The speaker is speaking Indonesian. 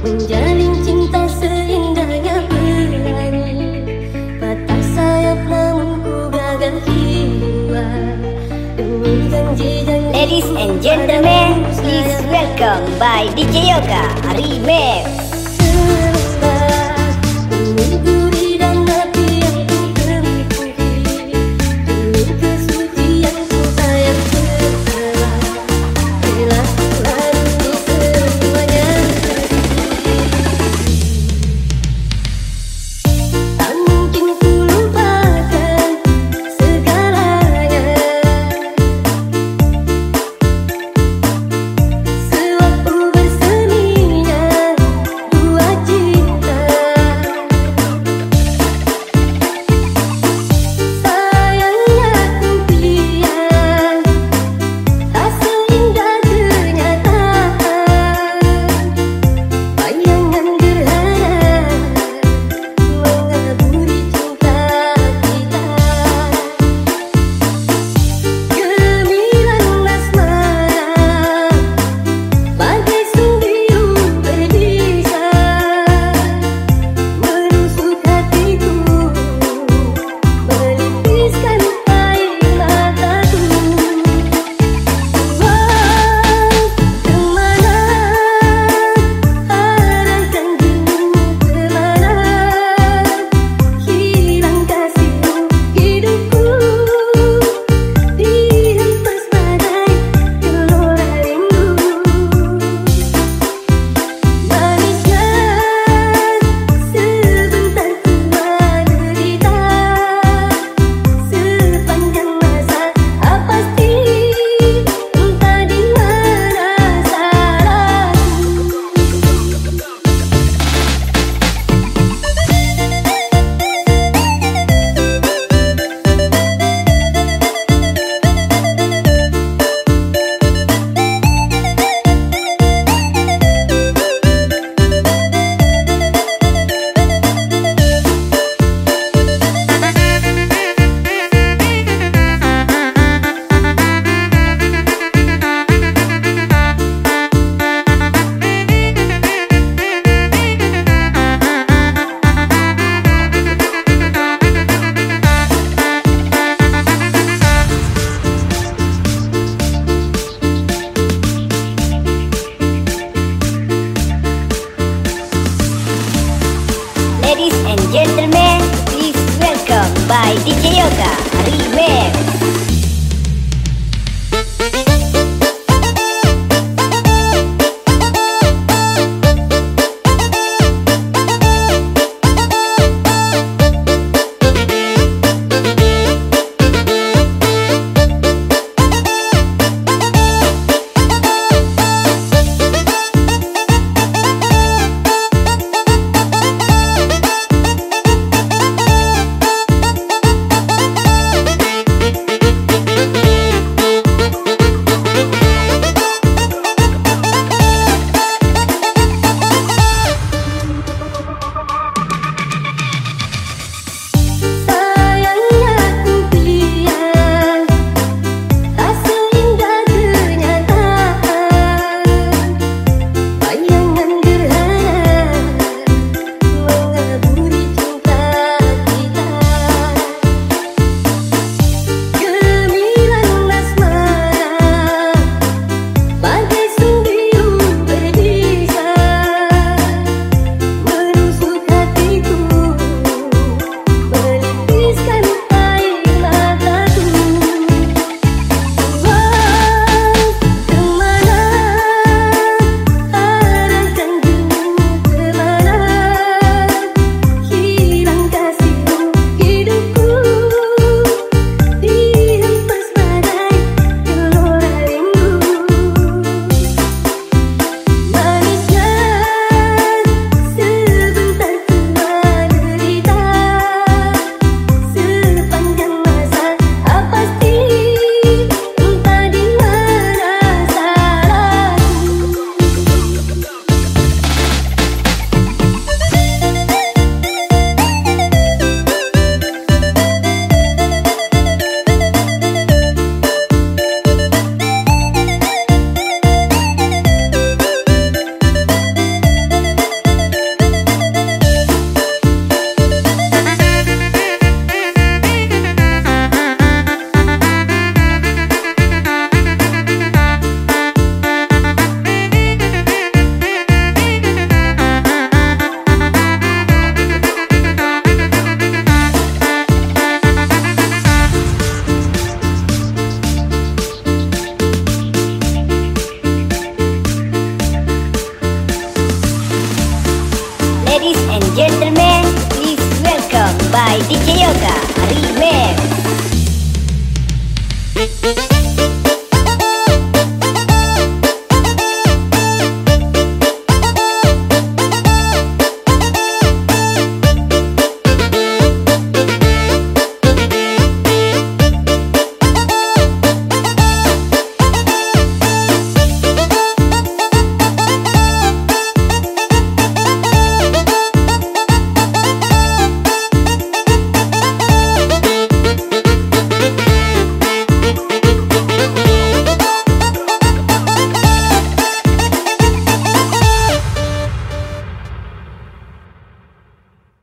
Menjalin cinta seindahnya Patah sayap namun ku gagal jiwa. Demi janji-janji Ladies and gentlemen, please welcome by DJ Yoga Remix. gentlemen, please welcome by DJ Yoga Remix.